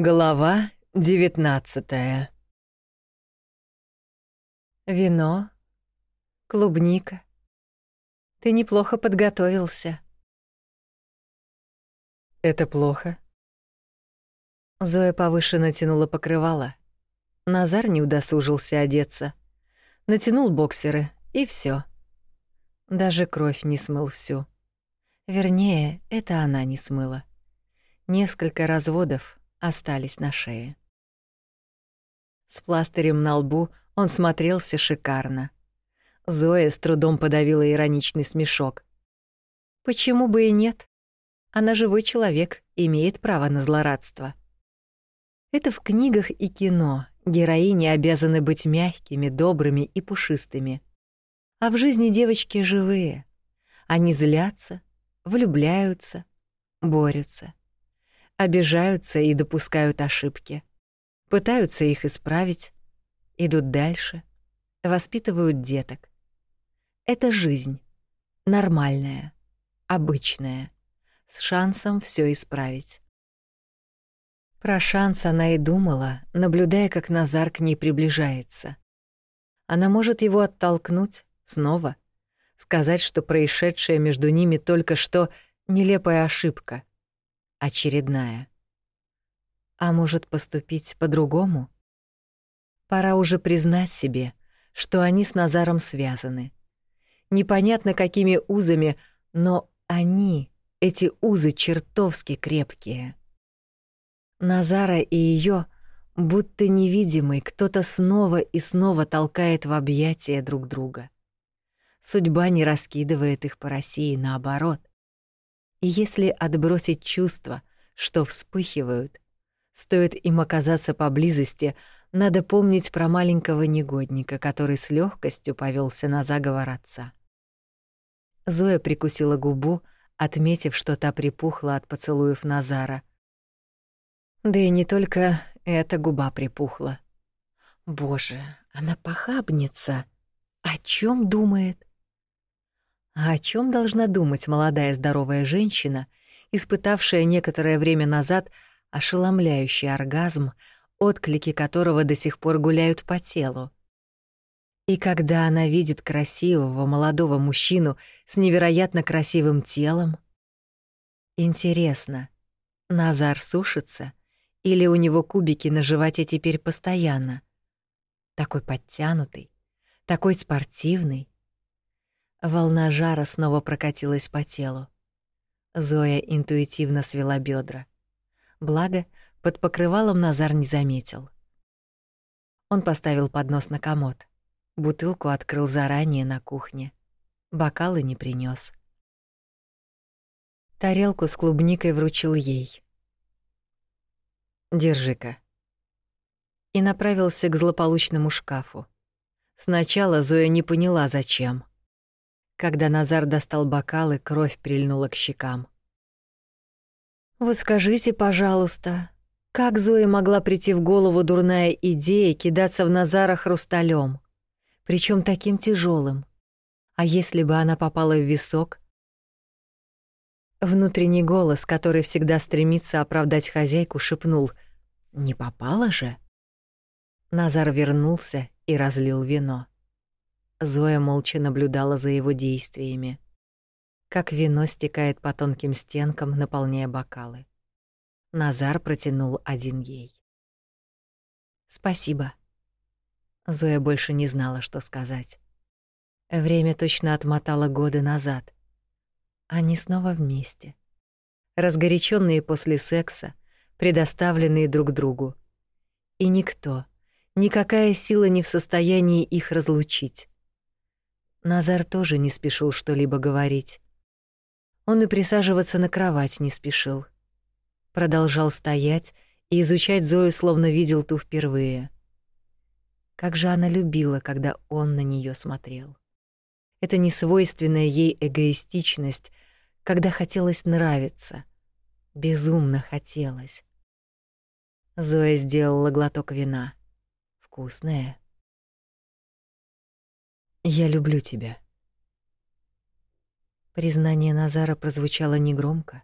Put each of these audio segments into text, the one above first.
Глава девятнадцатая. Вино, клубника. Ты неплохо подготовился. Это плохо. Зоя повыше натянула покрывало. Назар не удосужился одеться. Натянул боксеры, и все. Даже кровь не смыл всю. Вернее, это она не смыла. Несколько разводов остались на шее. С пластырем на лбу он смотрелся шикарно. Зоя с трудом подавила ироничный смешок. Почему бы и нет? Она живой человек, имеет право на злорадство. Это в книгах и кино героини обязаны быть мягкими, добрыми и пушистыми. А в жизни девочки живые. Они злятся, влюбляются, борются обижаются и допускают ошибки, пытаются их исправить, идут дальше, воспитывают деток. Это жизнь, нормальная, обычная, с шансом все исправить. Про шанс она и думала, наблюдая, как Назар к ней приближается. Она может его оттолкнуть снова, сказать, что происшедшее между ними только что нелепая ошибка, очередная. А может поступить по-другому? Пора уже признать себе, что они с Назаром связаны. Непонятно какими узами, но они, эти узы чертовски крепкие. Назара и ее, будто невидимый, кто-то снова и снова толкает в объятия друг друга. Судьба не раскидывает их по России, наоборот. И если отбросить чувства, что вспыхивают, стоит им оказаться поблизости, надо помнить про маленького негодника, который с легкостью повелся на заговор отца. Зоя прикусила губу, отметив, что та припухла от поцелуев Назара. Да и не только эта губа припухла. Боже, она похабница. О чем думает? А о чем должна думать молодая здоровая женщина, испытавшая некоторое время назад ошеломляющий оргазм, отклики которого до сих пор гуляют по телу? И когда она видит красивого молодого мужчину с невероятно красивым телом, интересно, Назар сушится или у него кубики на животе теперь постоянно? Такой подтянутый, такой спортивный, Волна жара снова прокатилась по телу. Зоя интуитивно свела бедра. Благо, под покрывалом Назар не заметил. Он поставил поднос на комод. Бутылку открыл заранее на кухне. Бокалы не принес. Тарелку с клубникой вручил ей. «Держи-ка». И направился к злополучному шкафу. Сначала Зоя не поняла, зачем. Когда Назар достал бокалы, кровь прильнула к щекам. «Вот скажите, пожалуйста, как Зое могла прийти в голову дурная идея кидаться в Назара хрусталем, причем таким тяжелым? А если бы она попала в висок?» Внутренний голос, который всегда стремится оправдать хозяйку, шепнул «Не попала же?» Назар вернулся и разлил вино. Зоя молча наблюдала за его действиями. Как вино стекает по тонким стенкам, наполняя бокалы. Назар протянул один ей. «Спасибо». Зоя больше не знала, что сказать. Время точно отмотало годы назад. Они снова вместе. Разгоряченные после секса, предоставленные друг другу. И никто, никакая сила не в состоянии их разлучить. Назар тоже не спешил что-либо говорить. Он и присаживаться на кровать не спешил. Продолжал стоять и изучать Зою, словно видел ту впервые. Как же она любила, когда он на нее смотрел. Это несвойственная ей эгоистичность, когда хотелось нравиться. Безумно хотелось. Зоя сделала глоток вина. Вкусное. Я люблю тебя. Признание Назара прозвучало негромко.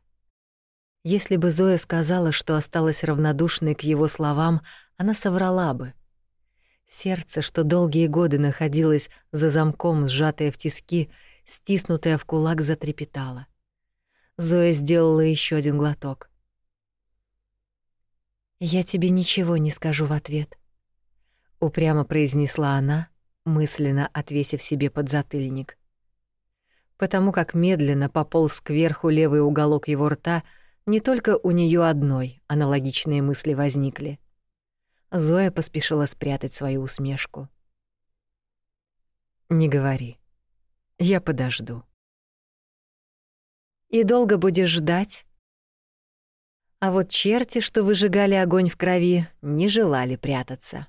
Если бы Зоя сказала, что осталась равнодушной к его словам, она соврала бы. Сердце, что долгие годы находилось за замком, сжатое в тиски, стиснутое в кулак, затрепетало. Зоя сделала еще один глоток. «Я тебе ничего не скажу в ответ», — упрямо произнесла она, мысленно отвесив себе подзатыльник. Потому как медленно пополз кверху левый уголок его рта, не только у нее одной аналогичные мысли возникли. Зоя поспешила спрятать свою усмешку. «Не говори. Я подожду». «И долго будешь ждать?» А вот черти, что выжигали огонь в крови, не желали прятаться.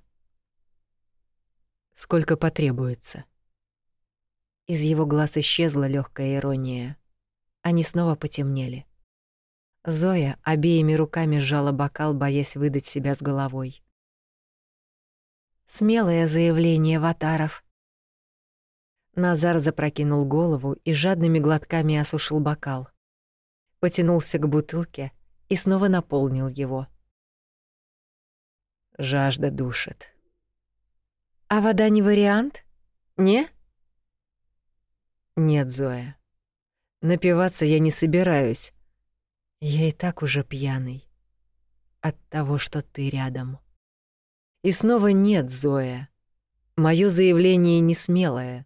Сколько потребуется. Из его глаз исчезла легкая ирония. Они снова потемнели. Зоя обеими руками сжала бокал, боясь выдать себя с головой. Смелое заявление Ватаров. Назар запрокинул голову и жадными глотками осушил бокал. Потянулся к бутылке и снова наполнил его. Жажда душит. А вода не вариант? Не? Нет, Зоя. Напиваться я не собираюсь. Я и так уже пьяный. От того, что ты рядом. И снова нет, Зоя. Моё заявление не смелое.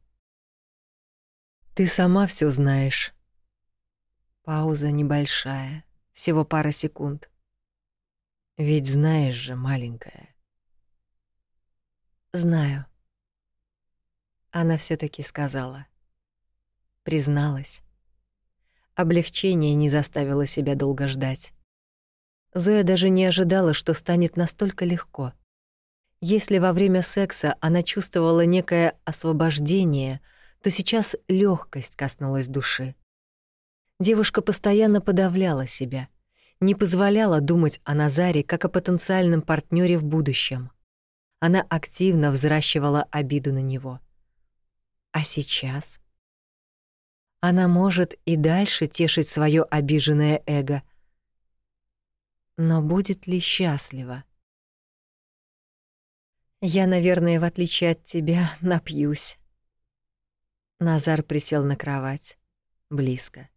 Ты сама всё знаешь. Пауза небольшая, всего пара секунд. Ведь знаешь же, маленькая. Знаю. Она все таки сказала. Призналась. Облегчение не заставило себя долго ждать. Зоя даже не ожидала, что станет настолько легко. Если во время секса она чувствовала некое освобождение, то сейчас легкость коснулась души. Девушка постоянно подавляла себя, не позволяла думать о Назаре как о потенциальном партнере в будущем. Она активно взращивала обиду на него. А сейчас она может и дальше тешить свое обиженное эго. Но будет ли счастлива? Я, наверное, в отличие от тебя, напьюсь. Назар присел на кровать, близко.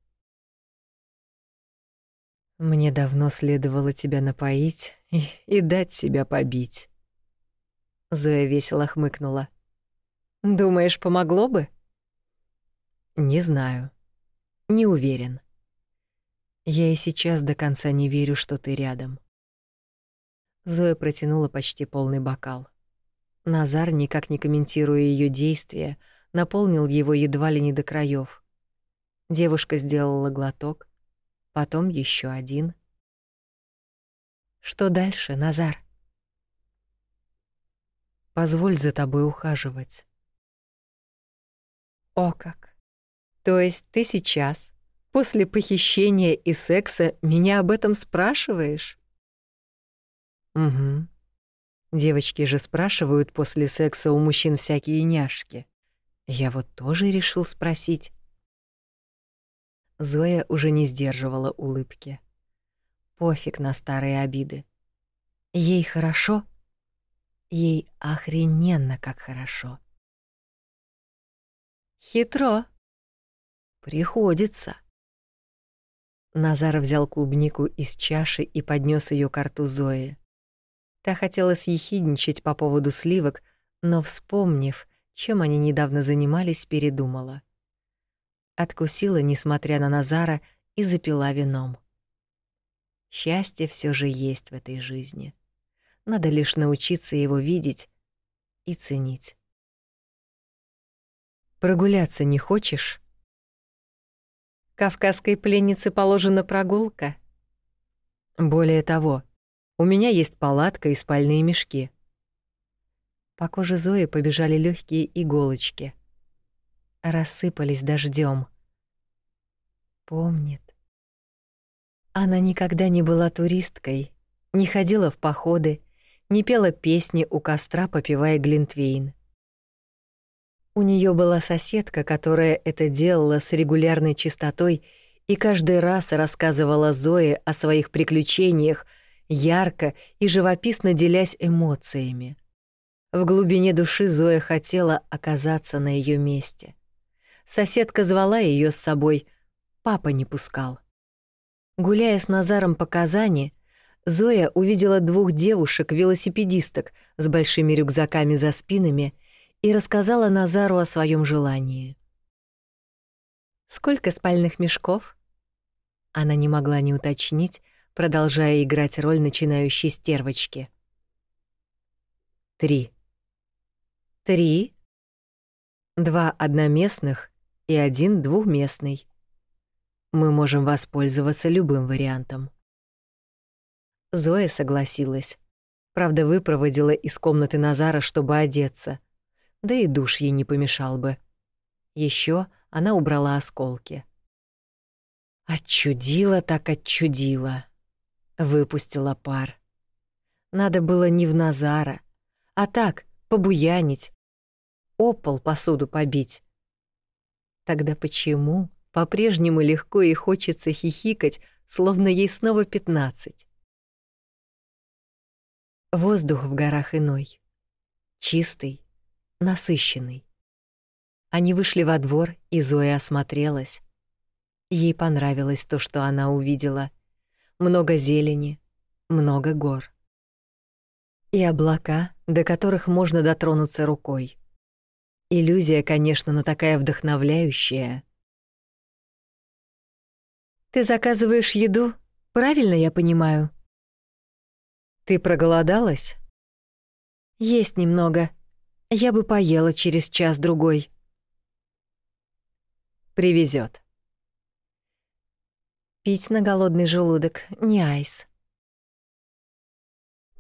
Мне давно следовало тебя напоить и, и дать себя побить. Зоя весело хмыкнула. Думаешь, помогло бы? Не знаю. Не уверен. Я и сейчас до конца не верю, что ты рядом. Зоя протянула почти полный бокал. Назар, никак не комментируя ее действия, наполнил его едва ли не до краев. Девушка сделала глоток, потом еще один. Что дальше, Назар? Позволь за тобой ухаживать. О как! То есть ты сейчас, после похищения и секса, меня об этом спрашиваешь? Угу. Девочки же спрашивают после секса у мужчин всякие няшки. Я вот тоже решил спросить. Зоя уже не сдерживала улыбки. Пофиг на старые обиды. Ей хорошо, Ей охрененно как хорошо. Хитро. Приходится. Назар взял клубнику из чаши и поднес ее к рту Зои. Та хотела съехидничать по поводу сливок, но, вспомнив, чем они недавно занимались, передумала. Откусила, несмотря на Назара, и запила вином. Счастье все же есть в этой жизни. Надо лишь научиться его видеть и ценить. Прогуляться не хочешь? Кавказской пленнице положена прогулка. Более того, у меня есть палатка и спальные мешки. По коже Зои побежали легкие иголочки. Рассыпались дождем. Помнит. Она никогда не была туристкой, не ходила в походы, не пела песни у костра, попивая глинтвейн. У нее была соседка, которая это делала с регулярной частотой и каждый раз рассказывала Зое о своих приключениях, ярко и живописно делясь эмоциями. В глубине души Зоя хотела оказаться на ее месте. Соседка звала ее с собой, папа не пускал. Гуляя с Назаром по Казани, Зоя увидела двух девушек-велосипедисток с большими рюкзаками за спинами и рассказала Назару о своем желании. «Сколько спальных мешков?» Она не могла не уточнить, продолжая играть роль начинающей стервочки. «Три», Три. Два одноместных и один двухместный. Мы можем воспользоваться любым вариантом. Зоя согласилась. Правда, выпроводила из комнаты Назара, чтобы одеться. Да и душ ей не помешал бы. Еще она убрала осколки. Отчудила так отчудила. Выпустила пар. Надо было не в Назара, а так, побуянить, о пол посуду побить. Тогда почему по-прежнему легко и хочется хихикать, словно ей снова пятнадцать? Воздух в горах иной. Чистый, насыщенный. Они вышли во двор, и Зоя осмотрелась. Ей понравилось то, что она увидела. Много зелени, много гор и облака, до которых можно дотронуться рукой. Иллюзия, конечно, но такая вдохновляющая. Ты заказываешь еду, правильно я понимаю? Ты проголодалась? Есть немного. Я бы поела через час-другой. Привезет. Пить на голодный желудок не айс.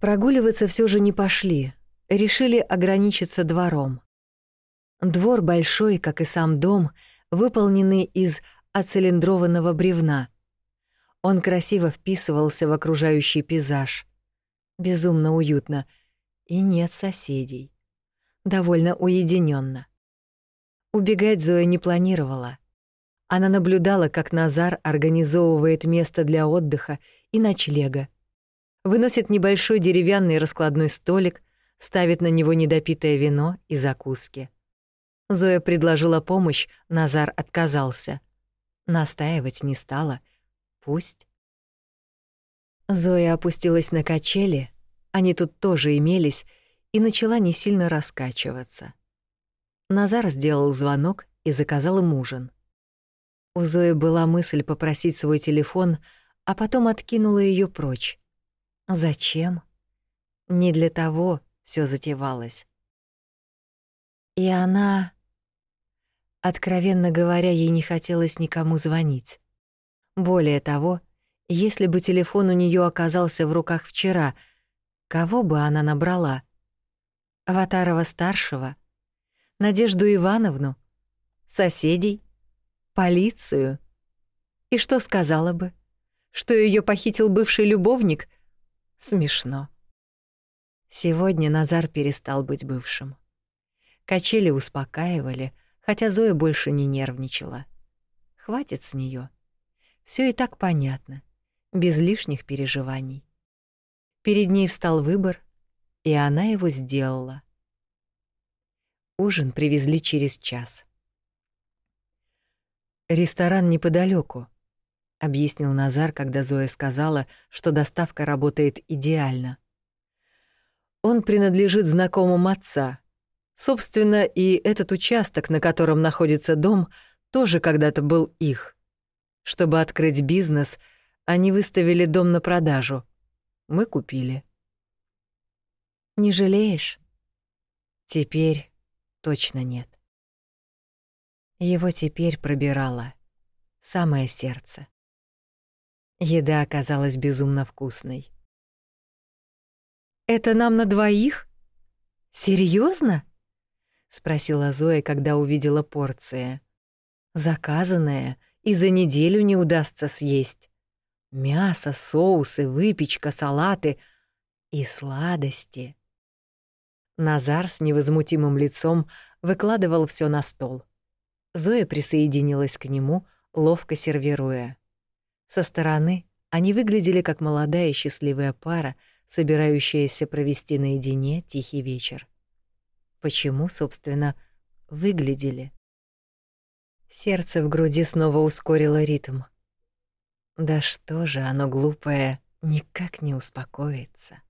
Прогуливаться все же не пошли, решили ограничиться двором. Двор большой, как и сам дом, выполненный из оцилиндрованного бревна. Он красиво вписывался в окружающий пейзаж. Безумно уютно. И нет соседей. Довольно уединенно. Убегать Зоя не планировала. Она наблюдала, как Назар организовывает место для отдыха и ночлега, выносит небольшой деревянный раскладной столик, ставит на него недопитое вино и закуски. Зоя предложила помощь, Назар отказался. Настаивать не стала. Пусть. Зоя опустилась на качели, они тут тоже имелись, и начала не сильно раскачиваться. Назар сделал звонок и заказал им ужин. У Зои была мысль попросить свой телефон, а потом откинула ее прочь. Зачем? Не для того все затевалось. И она... Откровенно говоря, ей не хотелось никому звонить. Более того, если бы телефон у нее оказался в руках вчера, кого бы она набрала? Аватарова-старшего? Надежду Ивановну? Соседей? Полицию? И что сказала бы? Что ее похитил бывший любовник — Смешно. Сегодня Назар перестал быть бывшим. Качели успокаивали, хотя Зоя больше не нервничала. Хватит с нее. Все и так понятно, без лишних переживаний. Перед ней встал выбор, и она его сделала. Ужин привезли через час. Ресторан неподалеку объяснил Назар, когда Зоя сказала, что доставка работает идеально. Он принадлежит знакомым отца. Собственно, и этот участок, на котором находится дом, тоже когда-то был их. Чтобы открыть бизнес, они выставили дом на продажу. Мы купили. Не жалеешь? Теперь точно нет. Его теперь пробирало самое сердце. Еда оказалась безумно вкусной. «Это нам на двоих? Серьезно? спросила Зоя, когда увидела порция. «Заказанная и за неделю не удастся съесть. Мясо, соусы, выпечка, салаты и сладости». Назар с невозмутимым лицом выкладывал все на стол. Зоя присоединилась к нему, ловко сервируя. Со стороны они выглядели как молодая счастливая пара, собирающаяся провести наедине тихий вечер. Почему, собственно, выглядели? Сердце в груди снова ускорило ритм. Да что же оно глупое, никак не успокоится.